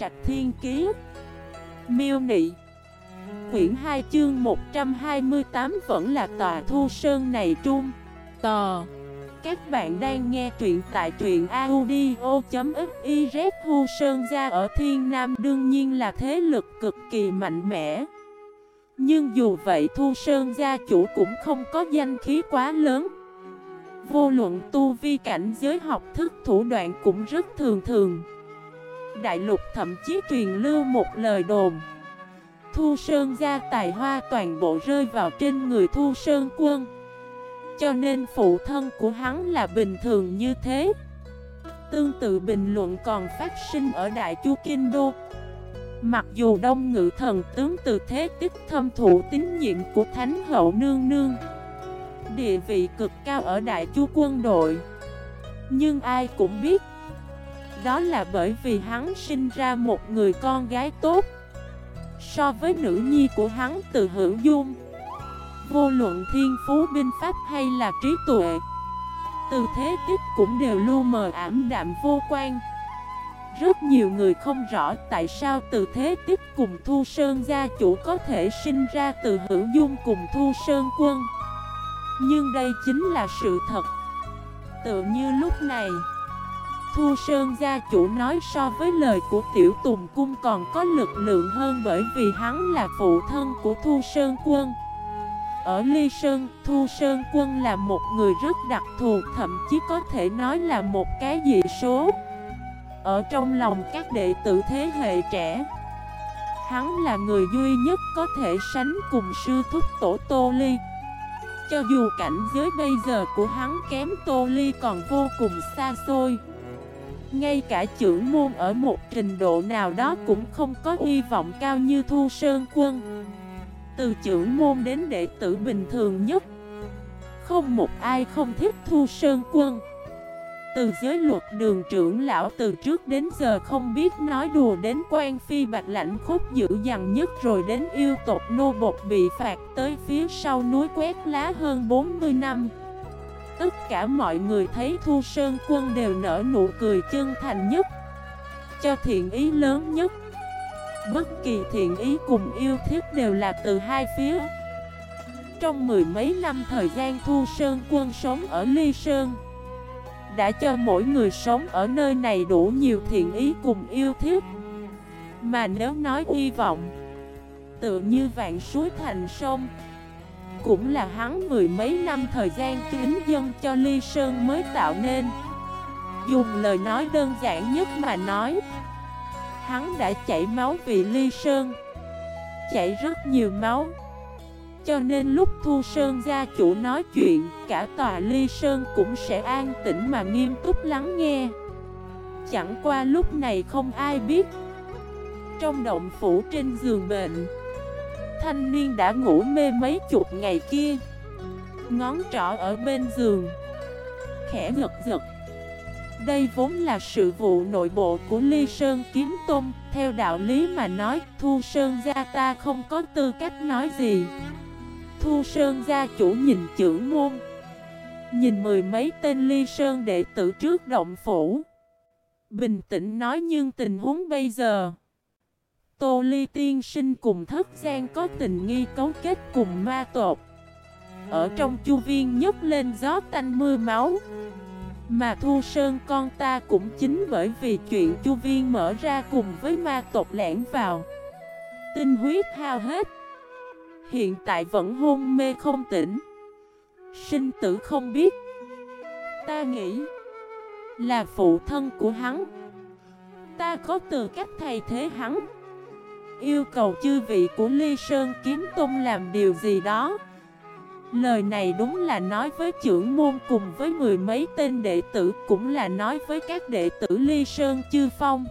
Trạch Thiên Kiế Miêu Nị. Quyển 2 chương 128 vẫn là tòa thu sơn này trung. Tò. Các bạn đang nghe truyện tại truyện audio.xyz Thu Sơn ra ở Thiên Nam đương nhiên là thế lực cực kỳ mạnh mẽ. Nhưng dù vậy Thu Sơn gia chủ cũng không có danh khí quá lớn. Vô luận tu vi cảnh giới học thức thủ đoạn cũng rất thường thường. Đại lục thậm chí truyền lưu một lời đồn. Thu Sơn gia tài hoa toàn bộ rơi vào trên người Thu Sơn quân. Cho nên phụ thân của hắn là bình thường như thế. Tương tự bình luận còn phát sinh ở Đại Chu Kinh Đô. Mặc dù đông ngự thần tướng từ thế tích thâm thủ tín nhiệm của Thánh Hậu Nương Nương, Địa vị cực cao ở Đại Chu quân đội, Nhưng ai cũng biết đó là bởi vì hắn sinh ra một người con gái tốt. So với nữ nhi của hắn từ hữu dung, Vô luận thiên phú binh pháp hay là trí tuệ Từ thế tích cũng đều lu mờ ảm đạm vô quan. Rất nhiều người không rõ tại sao từ thế tích cùng Thu Sơn gia chủ có thể sinh ra từ hữu dung cùng Thu Sơn quân. Nhưng đây chính là sự thật. Tự như lúc này Thu Sơn gia chủ nói so với lời của Tiểu Tùng Cung còn có lực lượng hơn bởi vì hắn là phụ thân của Thu Sơn Quân. Ở Ly Sơn, Thu Sơn Quân là một người rất đặc thù, thậm chí có thể nói là một cái dị số. Ở trong lòng các đệ tử thế hệ trẻ, hắn là người duy nhất có thể sánh cùng sư thúc tổ Tô Ly. Cho dù cảnh giới bây giờ của hắn kém Tô Ly còn vô cùng xa xôi. Ngay cả trưởng môn ở một trình độ nào đó cũng không có hy vọng cao như Thu Sơn Quân. Từ trưởng môn đến đệ tử bình thường nhất, Không một ai không thích Thu Sơn Quân. Từ giới luật đường trưởng lão từ trước đến giờ không biết nói đùa đến quan phi bạch lãnh khúc dữ dằn nhất Rồi đến yêu tộc nô bột bị phạt tới phía sau núi quét lá hơn 40 năm. Tất cả mọi người thấy Thu Sơn Quân đều nở nụ cười chân thành nhất. Cho thiện ý lớn nhất. Bất kỳ thiện ý cùng yêu thích đều là từ hai phía. Trong mười mấy năm thời gian Thu Sơn Quân sống ở Ly Sơn, Đã cho mỗi người sống ở nơi này đủ nhiều thiện ý cùng yêu thích. Mà nếu nói hy vọng, Tự như vạn suối thành sông cũng là hắn mười mấy năm thời gian kính dân cho Ly Sơn mới tạo nên. Dùng lời nói đơn giản nhất mà nói, Hắn đã chảy máu vì Ly Sơn, Chảy rất nhiều máu. Cho nên lúc Thu Sơn gia chủ nói chuyện, Cả tòa Ly Sơn cũng sẽ an tĩnh mà nghiêm túc lắng nghe. Chẳng qua lúc này không ai biết. Trong động phủ trên giường bệnh Thanh niên đã ngủ mê mấy chục ngày kia. Ngón trỏ ở bên giường. Khẽ giật giật. Đây vốn là sự vụ nội bộ của Ly Sơn Kiếm Tôn. Theo đạo lý mà nói, Thu Sơn gia ta không có tư cách nói gì. Thu Sơn gia chủ nhìn trưởng môn. Nhìn mười mấy tên Ly Sơn đệ tử trước động phủ. Bình tĩnh nói nhưng tình huống bây giờ Tô Ly tiên sinh cùng thất gian có tình nghi cấu kết cùng ma tột Ở trong chu viên nhấc lên gió tanh mưa máu. Mà Thu Sơn con ta cũng chính bởi vì chuyện chu viên mở ra cùng với ma tộc lẻn vào. Tinh huyết hao hết. Hiện tại vẫn hôn mê không tỉnh. Sinh tử không biết. Ta nghĩ Là phụ thân của hắn. Ta có từ cách thay thế hắn. Yêu cầu chư vị của Ly Sơn Kiếm Tôn làm điều gì đó. Lời này đúng là nói với trưởng môn cùng với mười mấy tên đệ tử, Cũng là nói với các đệ tử Ly Sơn Chư Phong.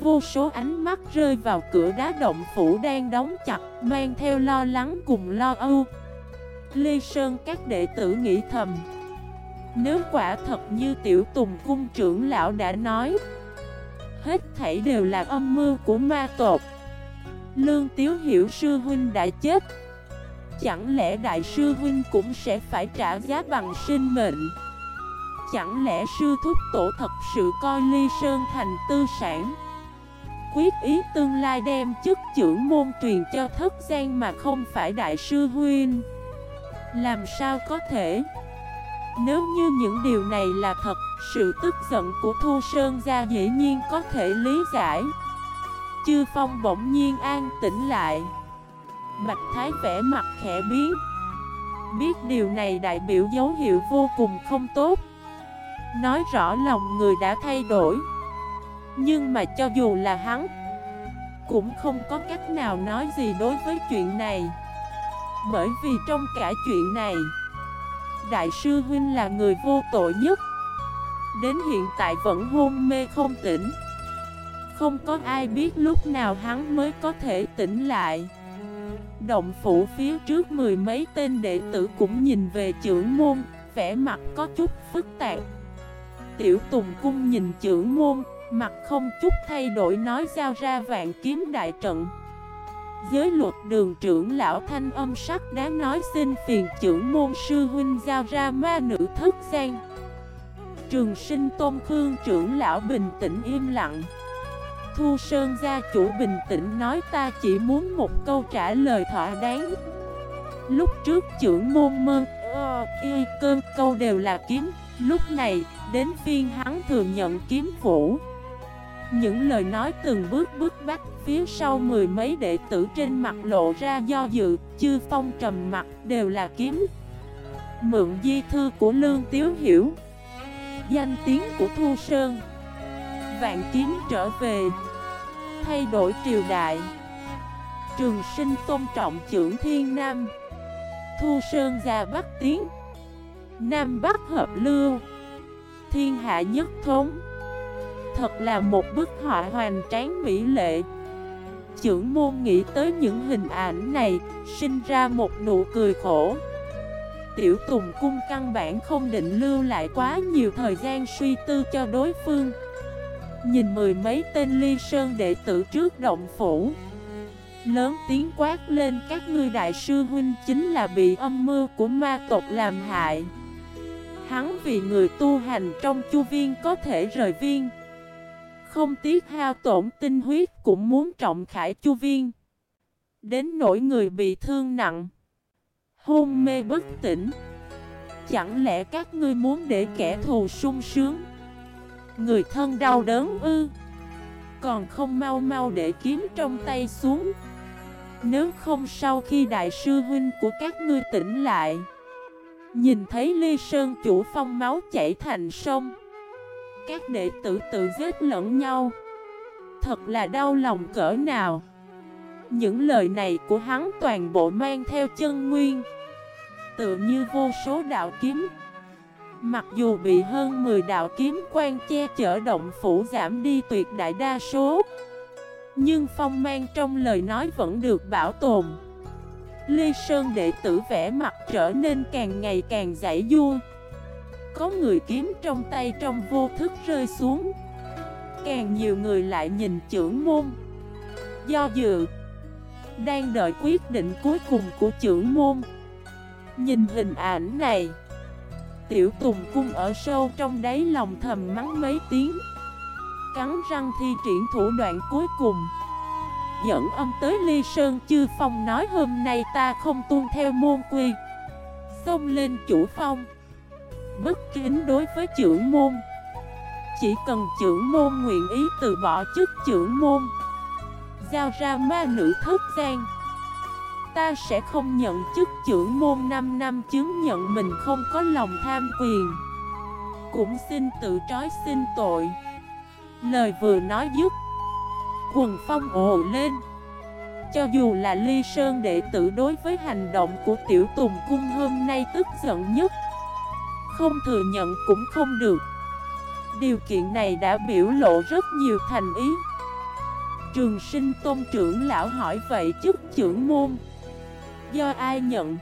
Vô số ánh mắt rơi vào cửa đá động phủ đang đóng chặt, Mang theo lo lắng cùng lo âu. Ly Sơn, các đệ tử nghĩ thầm, Nếu quả thật như tiểu tùng cung trưởng lão đã nói, Hết thảy đều là âm mưu của ma tộc. Lương Tiếu hiểu sư huynh đã chết. Chẳng lẽ đại sư huynh cũng sẽ phải trả giá bằng sinh mệnh? Chẳng lẽ sư thúc tổ thật sự coi ly sơn thành tư sản? Quyết ý tương lai đem chức trưởng môn truyền cho thất gian mà không phải đại sư huynh. Làm sao có thể? Nếu như những điều này là thật, Sự tức giận của Thu Sơn gia dĩ nhiên có thể lý giải. Chư Phong bỗng nhiên an tĩnh lại. Bạch Thái vẽ mặt khẽ biến. Biết điều này đại biểu dấu hiệu vô cùng không tốt. Nói rõ lòng người đã thay đổi. Nhưng mà cho dù là hắn, Cũng không có cách nào nói gì đối với chuyện này. Bởi vì trong cả chuyện này, Đại sư Huynh là người vô tội nhất. Đến hiện tại vẫn hôn mê không tỉnh. Không có ai biết lúc nào hắn mới có thể tỉnh lại. Động phủ phía trước mười mấy tên đệ tử cũng nhìn về trưởng môn, vẻ mặt có chút phức tạp. Tiểu Tùng Cung nhìn trưởng môn, Mặt không chút thay đổi nói giao ra vạn kiếm đại trận. Giới luật đường trưởng lão thanh âm sắc đáng nói xin phiền trưởng môn sư huynh giao ra ma nữ thất gian. Trường sinh tôn khương trưởng lão bình tĩnh im lặng. Thu Sơn gia chủ bình tĩnh nói ta chỉ muốn một câu trả lời thỏa đáng. Lúc trước trưởng môn mơ ơ, y cơn câu đều là kiếm. Lúc này, đến phiên hắn thừa nhận kiếm phủ. Những lời nói từng bước bước bắt Phía sau mười mấy đệ tử trên mặt lộ ra do dự Chư phong trầm mặt đều là kiếm. Mượn di thư của Lương Tiếu Hiểu. Danh tiếng của Thu Sơn. Vạn kiếm trở về. Thay đổi triều đại. Trường sinh tôn trọng trưởng thiên nam. Thu Sơn ra Bắc Tiến. Nam Bắc hợp lưu. Thiên hạ nhất thống. Thật là một bức họa hoành tráng mỹ lệ. Trưởng môn nghĩ tới những hình ảnh này, Sinh ra một nụ cười khổ. Tiểu Tùng Cung căn bản không định lưu lại quá nhiều thời gian suy tư cho đối phương. Nhìn mười mấy tên ly sơn đệ tử trước động phủ. Lớn tiếng quát lên, các ngươi đại sư huynh chính là bị âm mưu của ma tộc làm hại. Hắn vì người tu hành trong chu viên có thể rời viên. Không tiếc hao tổn tinh huyết cũng muốn trọng khải chu viên. Đến nỗi người bị thương nặng. Hôn mê bất tỉnh. Chẳng lẽ các ngươi muốn để kẻ thù sung sướng Người thân đau đớn ư. Còn không mau mau để kiếm trong tay xuống. Nếu không sau khi đại sư huynh của các ngươi tỉnh lại. Nhìn thấy ly sơn chủ phong máu chảy thành sông. Các đệ tử tự giết lẫn nhau. Thật là đau lòng cỡ nào. Những lời này của hắn toàn bộ mang theo chân nguyên. Tự như vô số đạo kiếm. Mặc dù bị hơn 10 đạo kiếm quan che chở động phủ giảm đi tuyệt đại đa số, Nhưng phong mang trong lời nói vẫn được bảo tồn. Lê Sơn đệ tử vẽ mặt trở nên càng ngày càng giải vua Có người kiếm trong tay trong vô thức rơi xuống. Càng nhiều người lại nhìn trưởng môn. Do dự, Đang đợi quyết định cuối cùng của trưởng môn. Nhìn hình ảnh này Tiểu Tùng Cung ở sâu trong đáy lòng thầm mắng mấy tiếng. Cắn răng thi triển thủ đoạn cuối cùng. Dẫn âm tới ly sơn chư phong nói hôm nay ta không tuân theo môn quy. Xông lên chủ phong. Bất kính đối với trưởng môn. Chỉ cần trưởng môn nguyện ý từ bỏ chức trưởng môn. Giao ra ma nữ thất gian Ta sẽ không nhận chức trưởng môn 5 năm chứng nhận mình không có lòng tham quyền. Cũng xin tự trói xin tội. Lời vừa nói dứt, Quần phong ồ lên. Cho dù là ly sơn đệ tử đối với hành động của tiểu tùng cung hôm nay tức giận nhất, Không thừa nhận cũng không được. Điều kiện này đã biểu lộ rất nhiều thành ý. Trường sinh tôn trưởng lão hỏi vậy chức trưởng môn Do ai nhận?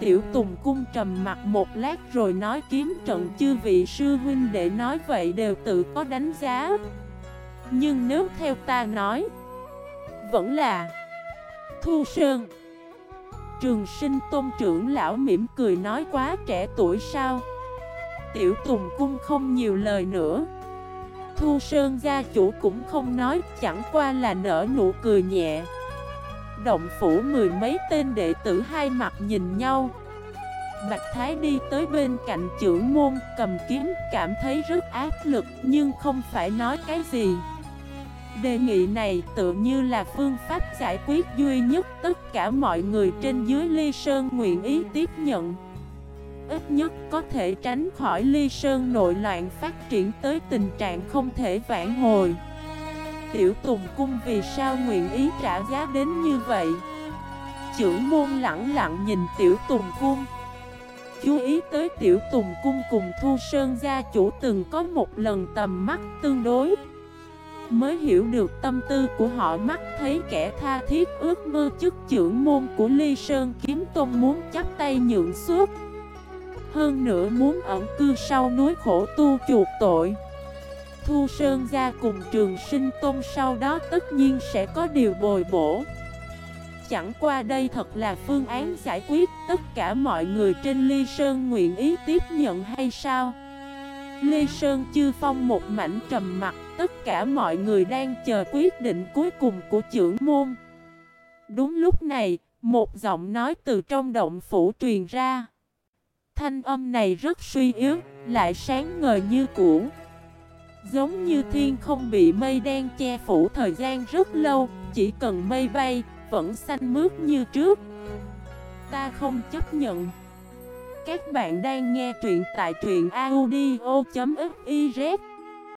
Tiểu Tùng Cung trầm mặt một lát rồi nói kiếm trận chư vị sư huynh để nói vậy đều tự có đánh giá. Nhưng nếu theo ta nói Vẫn là Thu Sơn. Trường sinh tôn trưởng lão mỉm cười nói quá trẻ tuổi sao? Tiểu Tùng Cung không nhiều lời nữa. Thu Sơn gia chủ cũng không nói, chẳng qua là nở nụ cười nhẹ. Động phủ mười mấy tên đệ tử hai mặt nhìn nhau. Bạch Thái đi tới bên cạnh trưởng môn, cầm kiếm, cảm thấy rất áp lực, nhưng không phải nói cái gì. Đề nghị này tự như là phương pháp giải quyết duy nhất tất cả mọi người trên dưới Ly Sơn nguyện ý tiếp nhận. Ít nhất có thể tránh khỏi Ly Sơn nội loạn phát triển tới tình trạng không thể vãn hồi. Tiểu Tùng Cung vì sao nguyện ý trả giá đến như vậy? Chữ môn lặng lặng nhìn Tiểu Tùng Cung. Chú ý tới Tiểu Tùng Cung cùng Thu Sơn gia chủ từng có một lần tầm mắt tương đối. Mới hiểu được tâm tư của họ mắt thấy kẻ tha thiết ước mơ chức trưởng môn của Ly Sơn Kiếm Tôn muốn chắp tay nhượng suốt. Hơn nữa muốn ẩn cư sau núi khổ tu chuột tội. Thu Sơn ra cùng trường sinh tôn sau đó tất nhiên sẽ có điều bồi bổ. Chẳng qua đây thật là phương án giải quyết tất cả mọi người trên Ly Sơn nguyện ý tiếp nhận hay sao? Ly Sơn chư phong một mảnh trầm mặt Tất cả mọi người đang chờ quyết định cuối cùng của trưởng môn. Đúng lúc này, một giọng nói từ trong động phủ truyền ra. Thanh âm này rất suy yếu, lại sáng ngời như cũ. Giống như thiên không bị mây đen che phủ thời gian rất lâu Chỉ cần mây bay, vẫn xanh mướt như trước. Ta không chấp nhận. Các bạn đang nghe truyện tại truyện audio.fif